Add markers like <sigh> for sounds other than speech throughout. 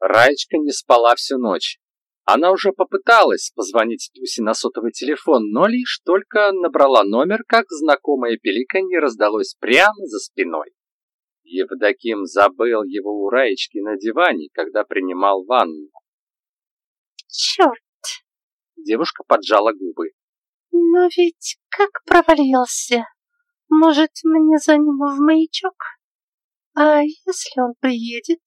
Раечка не спала всю ночь. Она уже попыталась позвонить Дусе на сотовый телефон, но лишь только набрала номер, как знакомое пеликанье раздалось прямо за спиной. Евдоким забыл его у Раечки на диване, когда принимал ванну. Черт! Девушка поджала губы. Но ведь как провалился? Может, мне за ним в маячок? А если он приедет?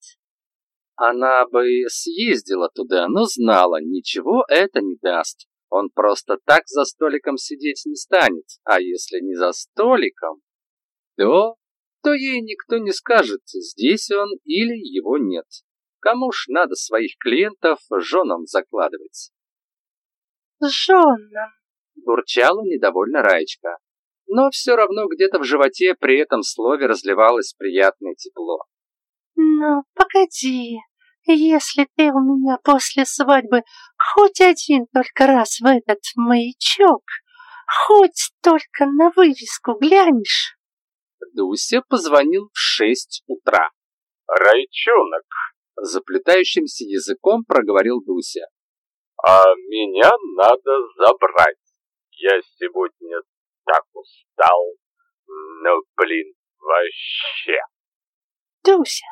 Она бы съездила туда, но знала, ничего это не даст. Он просто так за столиком сидеть не станет, а если не за столиком, то, то ей никто не скажет, здесь он или его нет. Кому ж надо своих клиентов женам закладывать? Женам, бурчала недовольно Раечка. Но все равно где-то в животе при этом слове разливалось приятное тепло. «Ну, погоди, если ты у меня после свадьбы хоть один только раз в этот маячок, хоть только на вывеску глянешь...» Дуся позвонил в шесть утра. «Райчонок!» — заплетающимся языком проговорил Дуся. «А меня надо забрать. Я сегодня так устал. Ну, блин, вообще!» «Дуся,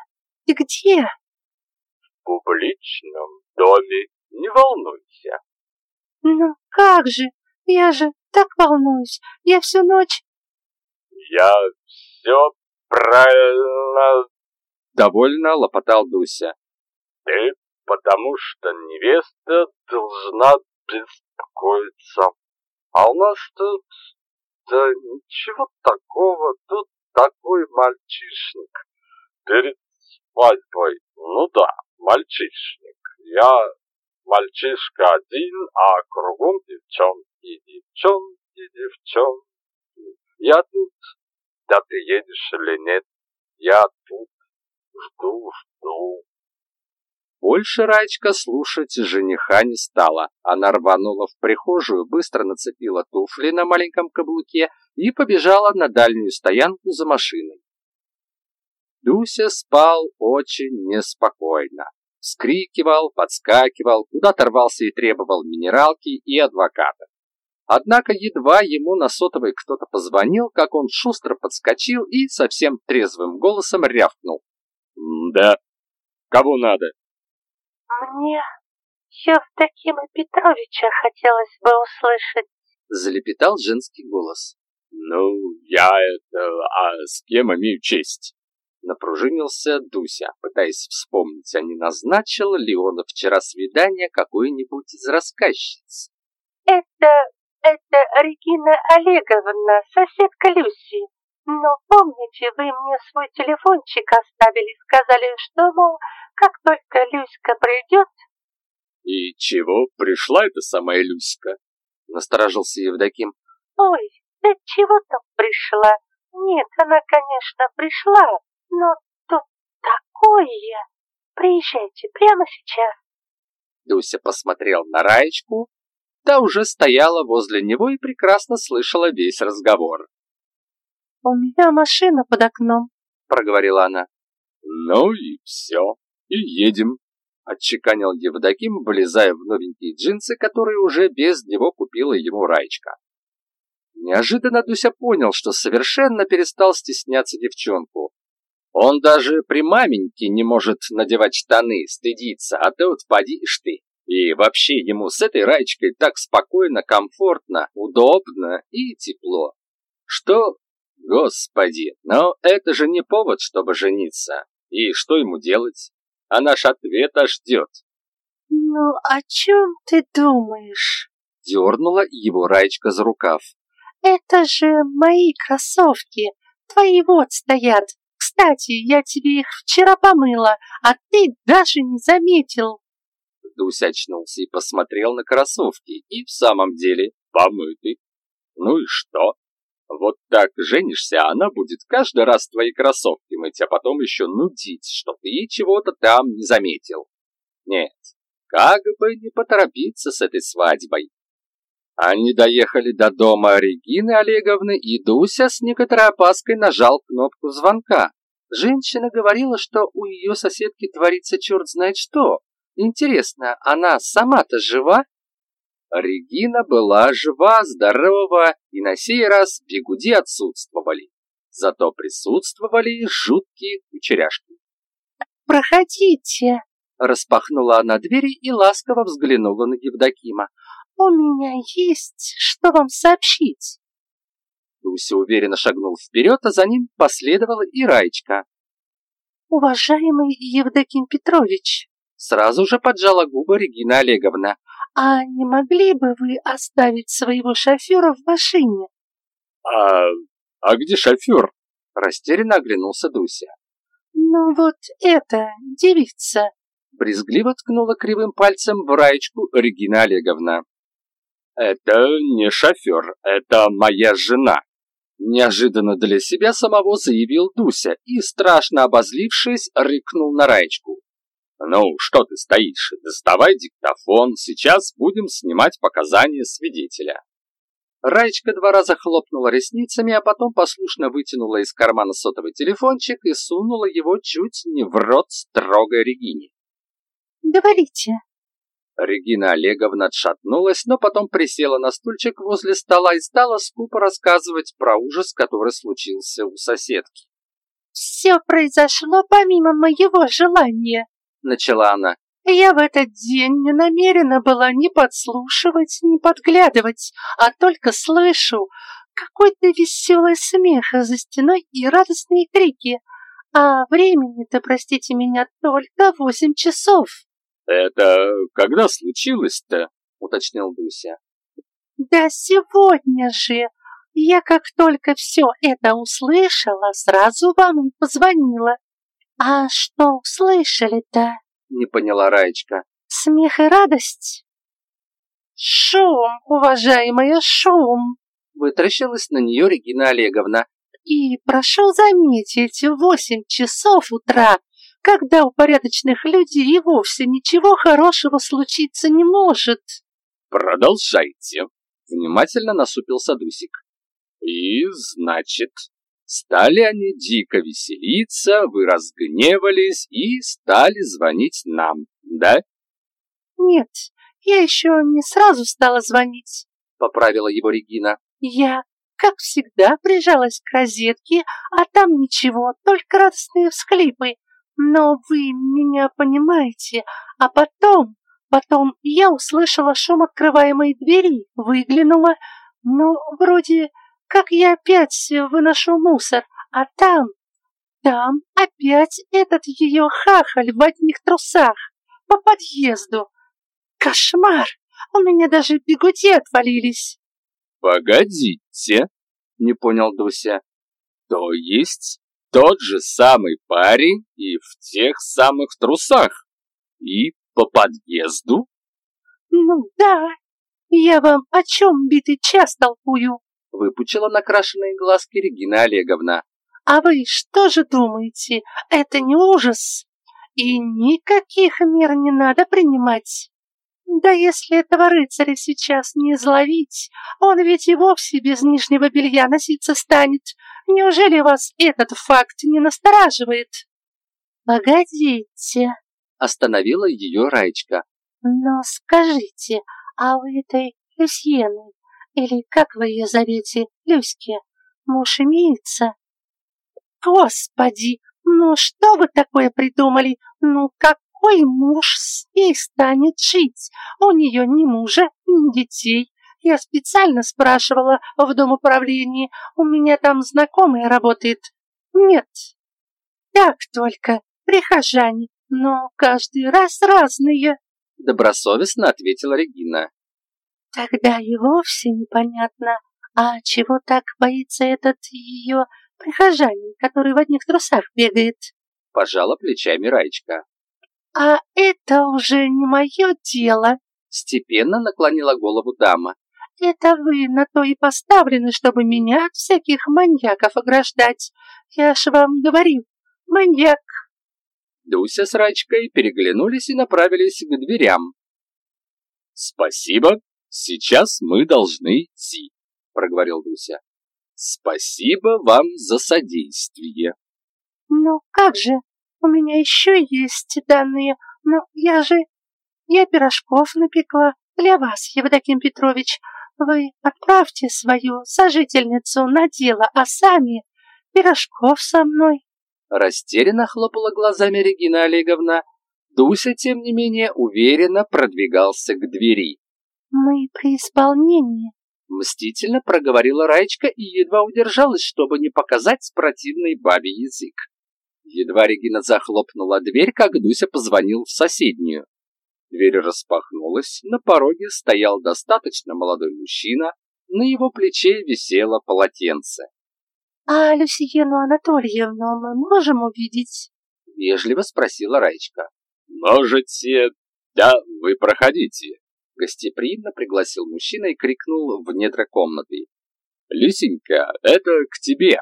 ты где?» «В публичном доме. Не волнуйся». «Ну как же? Я же так волнуюсь. Я всю ночь...» «Я все правильно...» Довольно лопотал Дуся. «Ты потому что невеста должна беспокоиться. А у нас тут... Да ничего такого, тут такой мальчишник. Перед свадьбой, ну да, мальчишник. Я мальчишка один, а кругом девчонки, девчонки, девчонки. Я тут, да ты едешь или нет, я тут жду, жду. Больше Раечка слушать жениха не стала. Она рванула в прихожую, быстро нацепила туфли на маленьком каблуке и побежала на дальнюю стоянку за машиной. Дуся спал очень неспокойно. Скрикивал, подскакивал, куда-то рвался и требовал минералки и адвоката. Однако едва ему на сотовый кто-то позвонил, как он шустро подскочил и совсем трезвым голосом рявкнул. «Да, кого надо?» Мне Евдокима Петровича хотелось бы услышать. Залепетал женский голос. Ну, я это... А с кем имею честь? Напружинился Дуся, пытаясь вспомнить, а не назначил ли он вчера свидание какой-нибудь из рассказчиц. Это... это Регина Олеговна, соседка Люси. Но помните, вы мне свой телефончик оставили, сказали, что, мол, как только Люська придет... И чего пришла эта самая Люська? Насторожился Евдоким. Ой, да чего там пришла? Нет, она, конечно, пришла, но тут такое... Приезжайте прямо сейчас. Дуся посмотрел на Раечку. Та уже стояла возле него и прекрасно слышала весь разговор. «У меня машина под окном», — проговорила она. «Ну и все, и едем», — отчеканил Евдоким, влезая в новенькие джинсы, которые уже без него купила ему Раечка. Неожиданно Дуся понял, что совершенно перестал стесняться девчонку. Он даже при маменьке не может надевать штаны, стыдиться, а ты вот подишь ты. И вообще ему с этой Раечкой так спокойно, комфортно, удобно и тепло, что Господи, но это же не повод, чтобы жениться. И что ему делать? А наш ответ аж ждет. Ну, о чем ты думаешь? Дернула его Раечка за рукав. Это же мои кроссовки. Твои вот стоят. Кстати, я тебе их вчера помыла, а ты даже не заметил. Дуся очнулся и посмотрел на кроссовки. И в самом деле помыты. Ну и что? Вот так женишься, а она будет каждый раз твои кроссовки мыть, а потом еще нудить, что ты чего-то там не заметил. Нет, как бы не поторопиться с этой свадьбой. Они доехали до дома Регины Олеговны, и Дуся с некоторой опаской нажал кнопку звонка. Женщина говорила, что у ее соседки творится черт знает что. Интересно, она сама-то жива? Регина была жива, здорова, и на сей раз бегуди отсутствовали. Зато присутствовали жуткие кучеряшки. «Проходите!» Распахнула она двери и ласково взглянула на Евдокима. «У меня есть что вам сообщить!» Дуся уверенно шагнул вперед, а за ним последовала и Раечка. «Уважаемый Евдоким Петрович!» Сразу же поджала губы Регина Олеговна. «А не могли бы вы оставить своего шофера в машине?» «А, а где шофер?» Растерянно оглянулся Дуся. «Ну вот это, девица!» Брезгливо ткнула кривым пальцем в Раечку Регина Олеговна. «Это не шофер, это моя жена!» Неожиданно для себя самого заявил Дуся и, страшно обозлившись, рыкнул на Раечку. «Ну, что ты стоишь? Доставай диктофон, сейчас будем снимать показания свидетеля». Раечка два раза хлопнула ресницами, а потом послушно вытянула из кармана сотовый телефончик и сунула его чуть не в рот строгой Регине. «Говорите». Регина Олеговна отшатнулась, но потом присела на стульчик возле стола и стала скупо рассказывать про ужас, который случился у соседки. «Все произошло помимо моего желания», начала она. Я в этот день не намерена была ни подслушивать, ни подглядывать, а только слышу какой-то веселый смех за стеной и радостные крики. А времени-то, простите меня, только восемь часов. Это когда случилось-то? уточнил Дуся. Да сегодня же. Я как только все это услышала, сразу вам и позвонила. «А что услышали-то?» — не поняла Раечка. «Смех и радость?» «Шум, уважаемая, шум!» — вытращилась на нее Регина Олеговна. «И прошу заметить, восемь часов утра, когда у порядочных людей и вовсе ничего хорошего случиться не может». «Продолжайте», — внимательно насупился Дусик. «И, значит, Стали они дико веселиться, вы разгневались и стали звонить нам, да? Нет, я еще не сразу стала звонить, поправила его Регина. Я, как всегда, прижалась к розетке, а там ничего, только радостные всхлипы. Но вы меня понимаете, а потом, потом я услышала шум открываемой двери, выглянула, но вроде как я опять выношу мусор, а там, там опять этот ее хахаль в одних трусах по подъезду. Кошмар! У меня даже бегуди отвалились. Погодите, не понял Дуся. То есть тот же самый парень и в тех самых трусах? И по подъезду? Ну да, я вам о чем битый час толкую? выпучила накрашенные глазки Регина Олеговна. «А вы что же думаете, это не ужас? И никаких мер не надо принимать. Да если этого рыцаря сейчас не изловить, он ведь и вовсе без нижнего белья носиться станет. Неужели вас этот факт не настораживает?» «Погодите», — остановила ее Раечка. «Но скажите, а у этой Люсьены или как вы ее зовете, Люське, муж имеется? Господи, ну что вы такое придумали? Ну какой муж с ней станет жить? У нее ни мужа, ни детей. Я специально спрашивала в дом управления, у меня там знакомая работает. Нет, так только, прихожане, но каждый раз разные. Добросовестно ответила Регина. Тогда и вовсе непонятно, а чего так боится этот ее прихожанин, который в одних трусах бегает? Пожала плечами Раечка. А это уже не мое дело. Степенно наклонила голову дама. Это вы на то и поставлены, чтобы меня от всяких маньяков ограждать. Я ж вам говорю, маньяк. Дуся с Рачкой переглянулись и направились к дверям. «Спасибо, «Сейчас мы должны идти», — проговорил Дуся. «Спасибо вам за содействие». Ну как же, у меня еще есть данные, но я же... Я пирожков напекла для вас, Евдоким Петрович. Вы отправьте свою сожительницу на дело, а сами пирожков со мной. Растерянно хлопала глазами Регина Олеговна. Дуся, тем не менее, уверенно продвигался к двери. «Мы при исполнении», — мстительно проговорила Раечка и едва удержалась, чтобы не показать противный бабе язык. Едва Регина захлопнула дверь, как Дуся позвонил в соседнюю. Дверь распахнулась, на пороге стоял достаточно молодой мужчина, на его плече висело полотенце. «А Люсиену Анатольевну мы можем увидеть?» — вежливо спросила Раечка. «Можете... Да, вы проходите», — гостеприимно пригласил мужчина и крикнул в недра комнаты. «Люсенька, это к тебе!»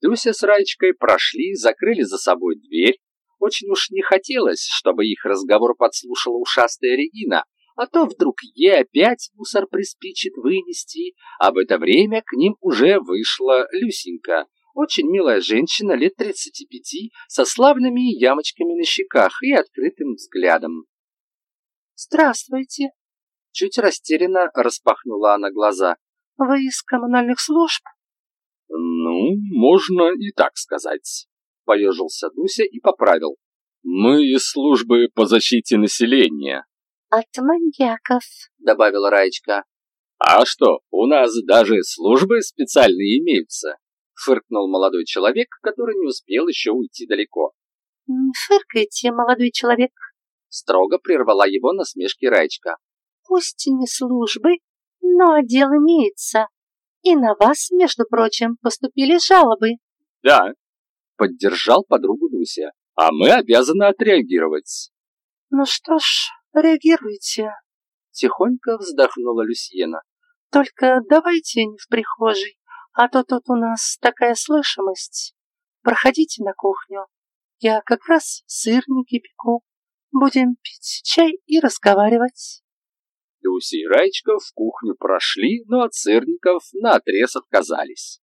Люся с Раечкой прошли, закрыли за собой дверь. Очень уж не хотелось, чтобы их разговор подслушала ушастая Регина, а то вдруг ей опять мусор приспичит вынести, а в это время к ним уже вышла Люсенька, очень милая женщина лет тридцати пяти, со славными ямочками на щеках и открытым взглядом. «Здравствуйте!» Чуть растерянно распахнула она глаза. «Вы из коммунальных служб?» «Ну, можно и так сказать», — поежился Дуся и поправил. «Мы из службы по защите населения». «От маньяков», — добавила Раечка. «А что, у нас даже службы специальные имеются», — фыркнул молодой человек, который не успел еще уйти далеко. «Не фыркайте, молодой человек», — строго прервала его насмешки Раечка. «Пусть не службы, но отдел имеется. И на вас, между прочим, поступили жалобы». «Да», — поддержал подругу Дуся. «А мы обязаны отреагировать». «Ну что ж, реагируйте», — тихонько вздохнула Люсьена. «Только давайте не в прихожей, а то тут у нас такая слышимость. Проходите на кухню. Я как раз сырники пеку. Будем пить чай и разговаривать». Люси и Раечка в кухню прошли, но от сырников наотрез отказались.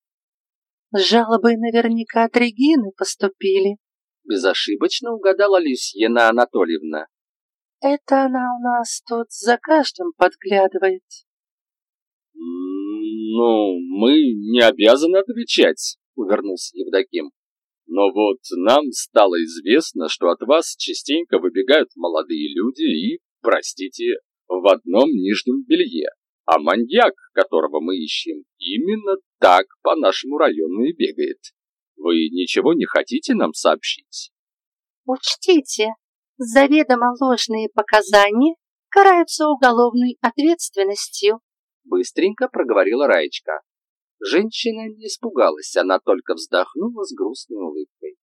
«Жалобы наверняка от Регины поступили», — безошибочно угадала Люсьена Анатольевна. «Это она у нас тут за каждым подглядывает». «Ну, мы не обязаны отвечать», — увернулся Евдоким. «Но вот нам стало известно, что от вас частенько выбегают молодые люди и, простите, в одном нижнем белье, а маньяк, которого мы ищем, именно так по нашему району и бегает. Вы ничего не хотите нам сообщить? Учтите, заведомо ложные показания караются уголовной ответственностью. Быстренько проговорила Раечка. Женщина не испугалась, она только вздохнула с грустной улыбкой.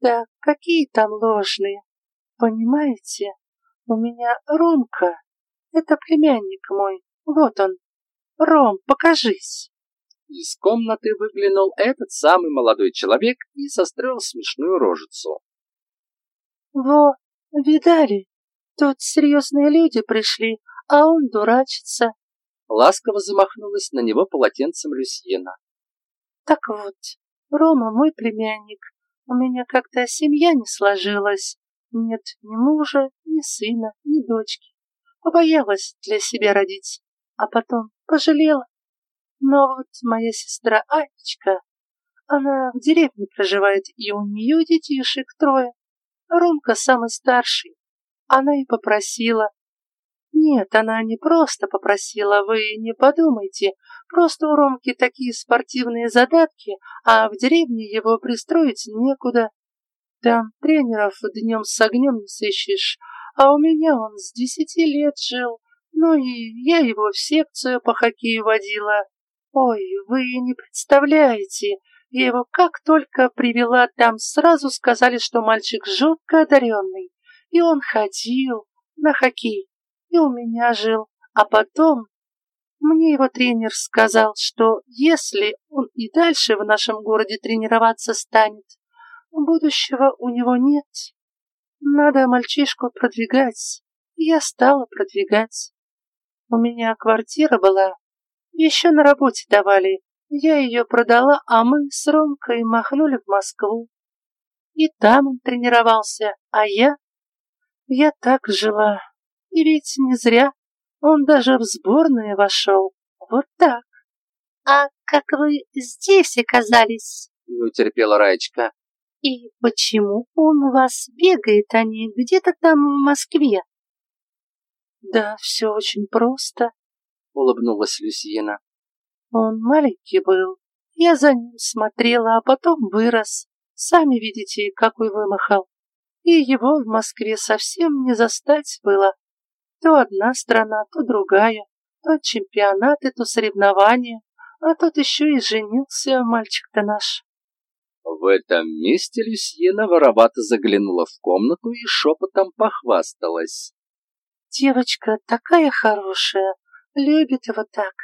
Да какие там ложные, понимаете? У меня Ромка. Это племянник мой. Вот он. Ром, покажись. Из комнаты выглянул этот самый молодой человек и состроил смешную рожицу. Во, видали? Тут серьезные люди пришли, а он дурачится. Ласково замахнулась на него полотенцем Люсьена. Так вот, Рома мой племянник. У меня как-то семья не сложилась. Нет ни мужа, ни сына, ни дочки. Побоялась для себя родить, а потом пожалела. Но вот моя сестра Анечка, она в деревне проживает, и у нее детишек трое. Ромка самый старший. Она и попросила. Нет, она не просто попросила, вы не подумайте. Просто у Ромки такие спортивные задатки, а в деревне его пристроить некуда. Там тренеров днем с огнем не сыщешь, а у меня он с десяти лет жил. Ну и я его в секцию по хоккею водила. Ой, вы не представляете, я его как только привела, там сразу сказали, что мальчик жутко одаренный. И он ходил на хоккей, и у меня жил. А потом мне его тренер сказал, что если он и дальше в нашем городе тренироваться станет, Будущего у него нет. Надо мальчишку продвигать. Я стала продвигать. У меня квартира была. Еще на работе давали. Я ее продала, а мы с Ромкой махнули в Москву. И там он тренировался, а я... Я так жила. И ведь не зря. Он даже в сборную вошел. Вот так. А как вы здесь оказались? Не утерпела Раечка. И почему он у вас бегает, а не где-то там в Москве? Да, все очень просто, улыбнулась Люсьена. Он маленький был. Я за ним смотрела, а потом вырос. Сами видите, какой вымахал. И его в Москве совсем не застать было. То одна страна, то другая, то чемпионаты, то соревнования, а тут еще и женился мальчик-то наш. В этом месте Люсьена воровато заглянула в комнату и шепотом похвасталась. Девочка такая хорошая, любит его так.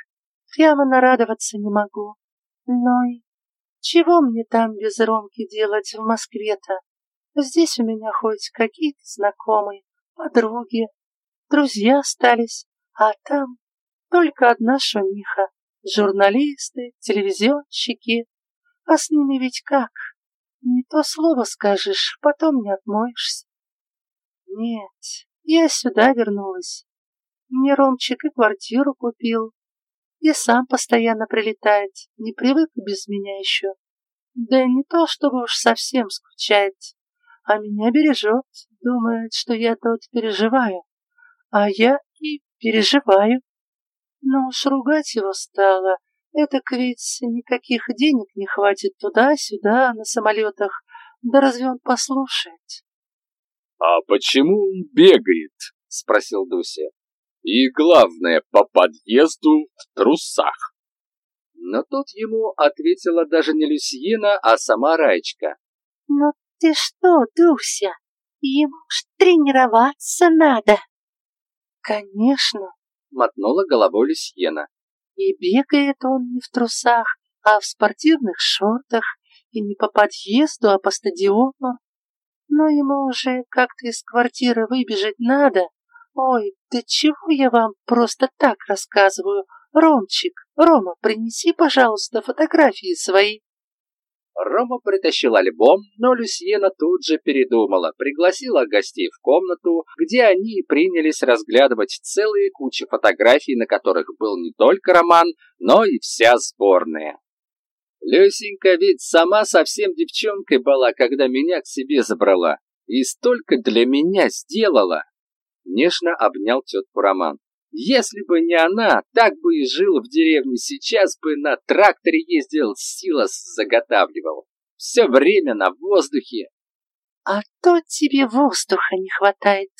Прямо нарадоваться не могу. Но и чего мне там без Ромки делать в Москве-то? Здесь у меня хоть какие-то знакомые, подруги, друзья остались, а там только одна шумиха. Журналисты, телевизионщики. А с ними ведь как? Не то слово скажешь, потом не отмоешься. Нет, я сюда вернулась. Мне Ромчик и квартиру купил, и сам постоянно прилетает, не привык без меня еще. Да и не то, чтобы уж совсем скучает, а меня бережет, думает, что я тут переживаю, а я и переживаю. Но уж ругать его стало, это ведь никаких денег не хватит туда-сюда на самолетах, да разве он послушает? — А почему он бегает? — спросил Дуся. — И главное, по подъезду в трусах. Но тут ему ответила даже не Люсьена, а сама Раечка. «Ну ты что, Дуся, ему ж тренироваться надо!» «Конечно!» — мотнула головой Люсьена. «И бегает он не в трусах, а в спортивных шортах, и не по подъезду, а по стадиону. Но ему уже как-то из квартиры выбежать надо. Ой, да чего я вам просто так рассказываю? Ромчик, Рома, принеси, пожалуйста, фотографии свои. Рома притащил альбом, но Люсьена тут же передумала, пригласила гостей в комнату, где они принялись разглядывать целые кучи фотографий, на которых был не только Роман, но и вся сборная. Люсенька ведь сама совсем девчонкой была, когда меня к себе забрала, и столько для меня сделала. Нежно обнял тетку Роман. Если бы не она, так бы и жил в деревне, сейчас бы на тракторе ездил, силос заготавливал. Все время на воздухе. А то тебе воздуха не хватает.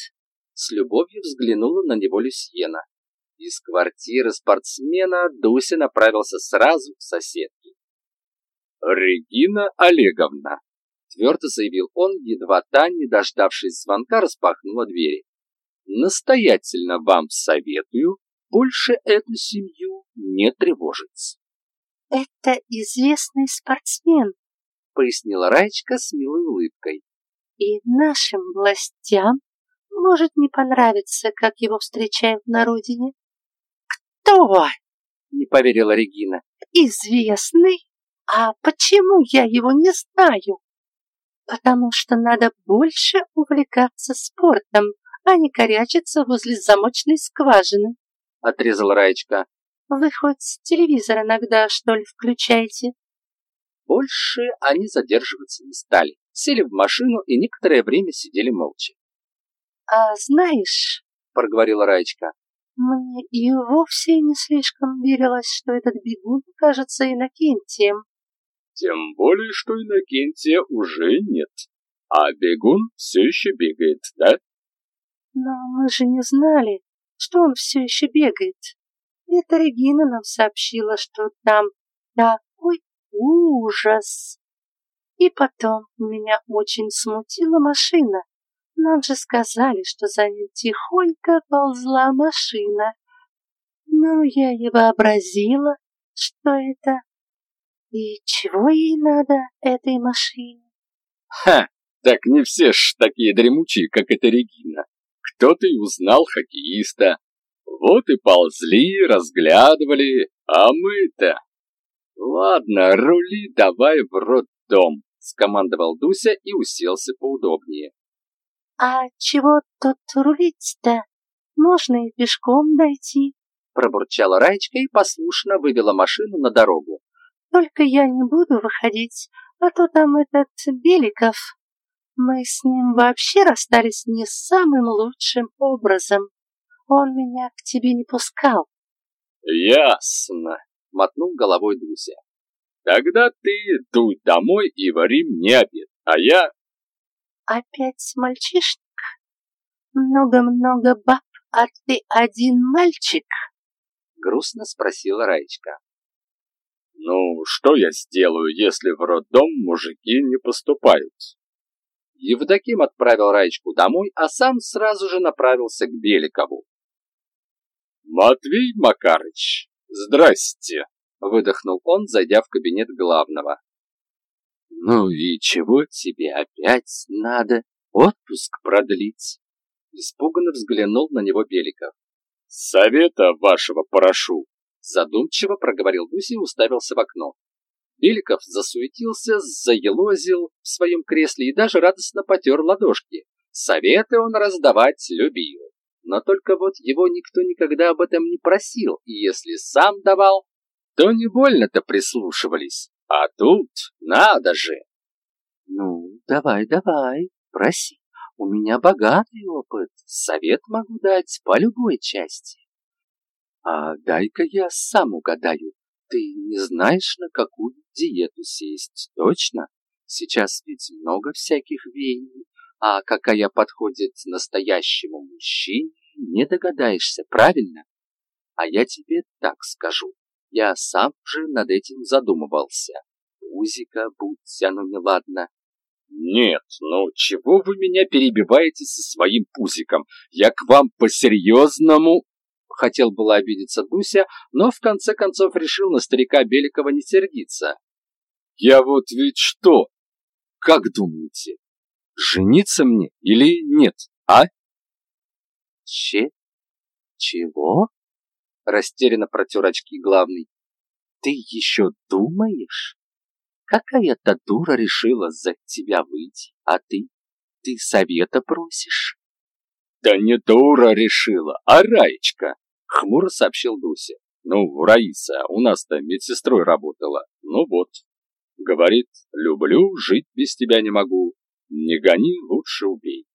С любовью взглянула на него Люсьена. Из квартиры спортсмена Дуся направился сразу к соседке. «Регина Олеговна», — твердо заявил он, едва та, не дождавшись звонка, распахнула двери настоятельно вам советую больше эту семью не тревожить. «Это известный спортсмен», — пояснила Раечка с милой улыбкой. «И нашим властям может не понравиться, как его встречают на родине». «Кто?» — не поверила Регина. «Известный? А почему я его не знаю?» «Потому что надо больше увлекаться спортом, а не корячиться возле замочной скважины», — отрезала Раечка. «Вы хоть телевизор иногда, что ли, включаете?» Больше они задерживаться не стали. Сели в машину и некоторое время сидели молча. «А знаешь, — проговорила Раечка, — мне и вовсе не слишком верилось, что этот бегун кажется Иннокентием». «Тем более, что Иннокентия уже нет, а бегун все еще бегает, да?» Но мы же не знали, что он все еще бегает. Это Регина нам сообщила, что там такой ужас. И потом меня очень смутила машина. Нам же сказали, что за ним тихонько ползла машина. Ну, я и вообразила, что это. И чего ей надо, этой машине? Ха, так не все ж такие дремучие, как эта Регина. Кто-то и узнал хоккеиста. Вот и ползли, разглядывали, а мы-то... Ладно, рули давай в роддом. скомандовал Дуся и уселся поудобнее. «А чего тут рулить-то? Можно и пешком дойти», пробурчала Раечка и послушно вывела машину на дорогу. «Только я не буду выходить, а то там этот Беликов. Мы с ним вообще расстались не самым лучшим образом. Он меня к тебе не пускал». «Ясно», — мотнул головой Дуся. «Тогда ты дуй домой и вари мне обед, а я опять мальчишник? Много-много баб, а ты один мальчик? Грустно спросила Раечка. Ну, что я сделаю, если в роддом мужики не поступают? Евдоким отправил Раечку домой, а сам сразу же направился к Беликову. «Матвей Макарыч, здрасте!» — выдохнул он, зайдя в кабинет главного. «Ну и чего тебе опять надо? Отпуск продлить?» Испуганно взглянул на него Беликов. «Совета вашего прошу!» Задумчиво проговорил Дуся и уставился в окно. Беликов засуетился, заелозил в своем кресле и даже радостно потер ладошки. Советы он раздавать любил. Но только вот его никто никогда об этом не просил, и если сам давал, то не больно-то прислушивались. А тут надо же. Ну, давай, давай, проси. У меня богатый опыт. Совет могу дать по любой части. А дай-ка я сам угадаю. Ты не знаешь, на какую диету сесть, точно? Сейчас ведь много всяких веяний, а какая подходит настоящему мужчине, не догадаешься, правильно? А я тебе так скажу. Я сам же над этим задумывался. Пузика, будь оно неладно. Нет, ну чего вы меня перебиваете со своим пузиком? Я к вам по-серьезному... Хотел было обидеться Дуся, но в конце концов решил на старика Беликова не сердиться. Я вот ведь что? Как думаете, жениться мне или нет, а? Че? Чего? Растерянно протер очки главный. Ты еще думаешь? Какая-то дура решила за тебя выйти, а ты? Ты совета просишь? Да не дура решила, а Раечка, хмуро сообщил Дуся. Ну, Раиса, у нас-то медсестрой работала. Ну вот. Говорит, люблю, жить без тебя не могу. Не гони, лучше убей.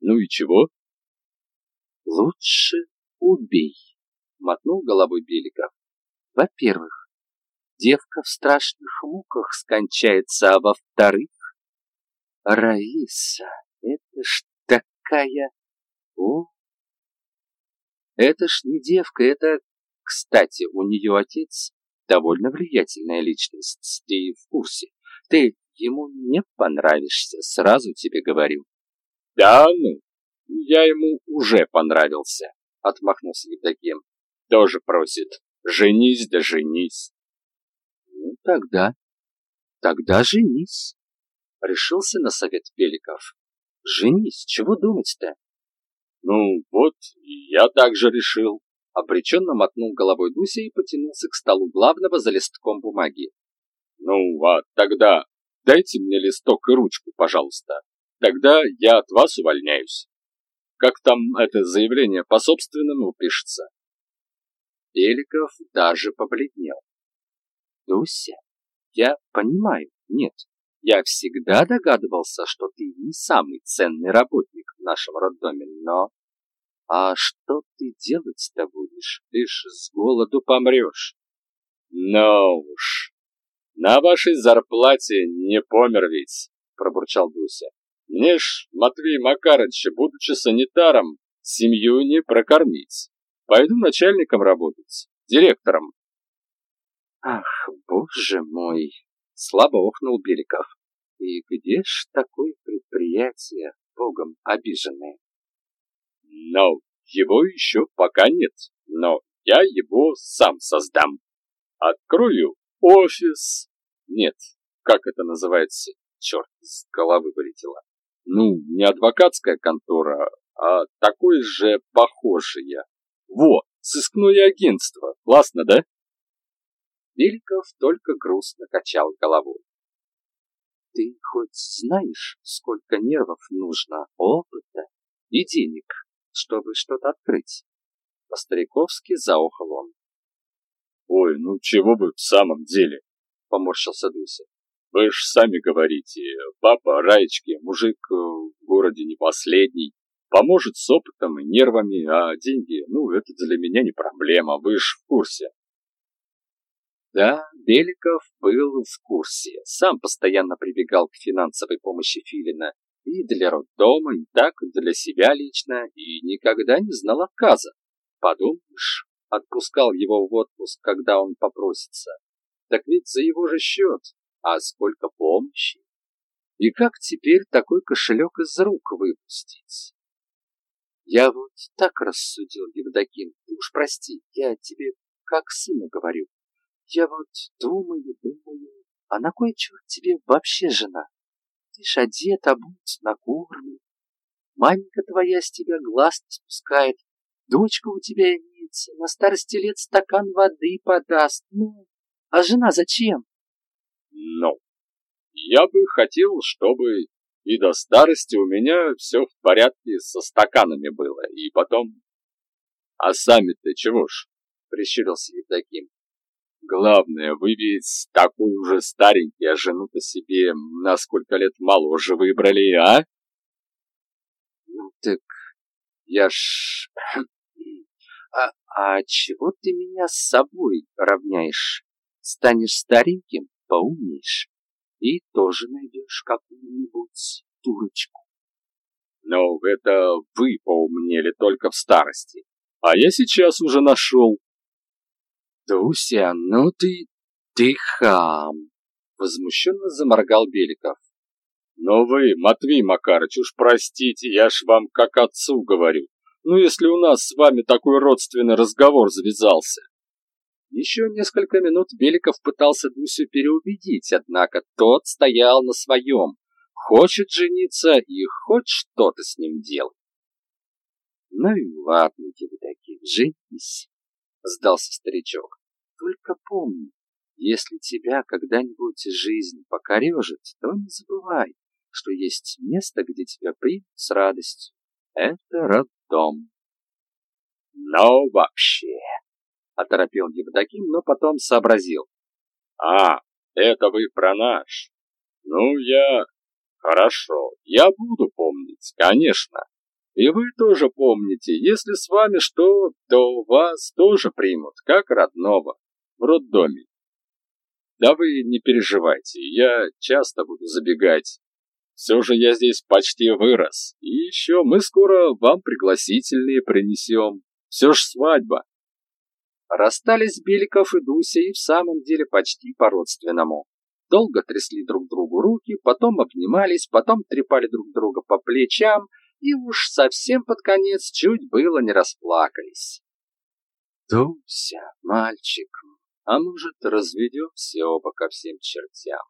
Ну и чего? Лучше убей мотнул головой Беликов. Во-первых, девка в страшных муках скончается, а во-вторых, Раиса, это ж такая... О, это ж не девка, это... Кстати, у нее отец довольно влиятельная личность, ты в курсе. Ты ему не понравишься, сразу тебе говорю. Да ну, я ему уже понравился, отмахнулся Евдоким тоже просит. Женись да женись. Ну, тогда, тогда женись. Решился на совет Беликов. Женись, чего думать-то? Ну, вот, я также решил. Обреченно мотнул головой Дуся и потянулся к столу главного за листком бумаги. Ну, а тогда дайте мне листок и ручку, пожалуйста. Тогда я от вас увольняюсь. Как там это заявление по собственному пишется? Беликов даже побледнел. «Дуся, я понимаю, нет, я всегда догадывался, что ты не самый ценный работник в нашем роддоме, но... А что ты делать-то будешь? Ты ж с голоду помрешь. Ну уж, на вашей зарплате не помер ведь, пробурчал Дуся. Мне ж, Матвей Макарыч, будучи санитаром, семью не прокормить. Пойду начальником работать, директором. Ах, боже мой, слабо охнул Беликов. И где ж такое предприятие, богом обиженное? Но его еще пока нет, но я его сам создам. Открою офис. Нет, как это называется? Черт, с головы вылетело. Ну, не адвокатская контора, а такое же похожее. Во, сыскное агентство. Классно, да? Беликов только грустно качал головой. Ты хоть знаешь, сколько нервов нужно, опыта и денег, чтобы что-то открыть? По-стариковски заохал он. Ой, ну чего бы в самом деле, поморщился Дуся. Вы ж сами говорите, папа Раечки, мужик э, в городе не последний, поможет с опытом и нервами, а деньги, ну, это для меня не проблема, вы ж в курсе. Да, Беликов был в курсе, сам постоянно прибегал к финансовой помощи Филина и для роддома, и так для себя лично, и никогда не знал отказа. Подумаешь, отпускал его в отпуск, когда он попросится. Так ведь за его же счет, а сколько помощи. И как теперь такой кошелек из рук выпустить? Я вот так рассудил, Евдоким, ты уж прости, я тебе как сыну говорю. Я вот думаю, думаю, а на кой черт тебе вообще жена? Ты ж одет, обут, накормлен. Маменька твоя с тебя глаз не спускает. Дочка у тебя имеется, на старости лет стакан воды подаст. Ну, а жена зачем? Ну, я бы хотел, чтобы и до старости у меня все в порядке со стаканами было, и потом... А сами-то чего ж? Прищурился Евдоким. Главное, вы ведь такой уже старенький, а жену-то себе на сколько лет моложе выбрали, а? Ну так я ж... <clears throat> А, а чего ты меня с собой равняешь? Станешь стареньким, поумнеешь, и тоже найдешь какую-нибудь дурочку. Ну, это вы поумнели только в старости, а я сейчас уже нашел «Дуся, ну ты... ты хам!» Возмущенно заморгал Беликов. «Но вы, Матвей Макарыч, уж простите, я ж вам как отцу говорю. Ну, если у нас с вами такой родственный разговор завязался». Еще несколько минут Беликов пытался Дусю переубедить, однако тот стоял на своем. Хочет жениться и хоть что-то с ним делать. «Ну и ладно тебе таких, женись», — сдался старичок. Только помни, если тебя когда-нибудь жизнь покорежит, то не забывай, что есть место, где тебя примут с радостью. Это роддом. Но вообще, оторопел Евдоким, но потом сообразил. А, это вы про наш. Ну, я... Хорошо, я буду помнить, конечно. И вы тоже помните, если с вами что, то вас тоже примут, как родного в роддоме. Да вы не переживайте, я часто буду забегать. Все же я здесь почти вырос. И еще мы скоро вам пригласительные принесем. Все ж свадьба. Расстались Беликов и Дуся и в самом деле почти по-родственному. Долго трясли друг другу руки, потом обнимались, потом трепали друг друга по плечам и уж совсем под конец чуть было не расплакались. «Дуся, мальчик а может, разведемся оба ко всем чертям?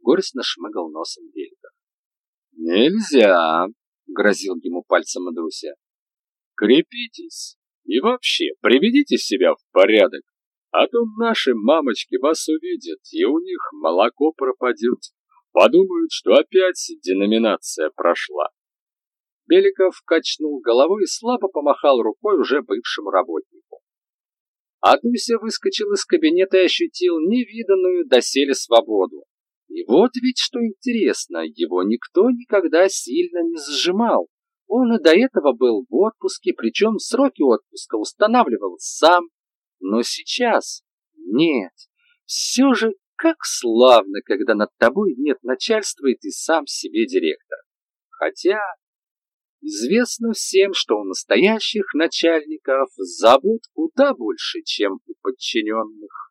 Горестно шмыгал носом Бельгов. Нельзя, грозил ему пальцем Дуся. Крепитесь и вообще приведите себя в порядок, а то наши мамочки вас увидят, и у них молоко пропадет. Подумают, что опять деноминация прошла. Беликов качнул головой и слабо помахал рукой уже бывшему работнику. А Дуся выскочил из кабинета и ощутил невиданную доселе свободу. И вот ведь что интересно, его никто никогда сильно не сжимал. Он и до этого был в отпуске, причем сроки отпуска устанавливал сам. Но сейчас нет. Все же как славно, когда над тобой нет начальства, и ты сам себе директор. Хотя Известно всем, что у настоящих начальников забот куда больше, чем у подчиненных.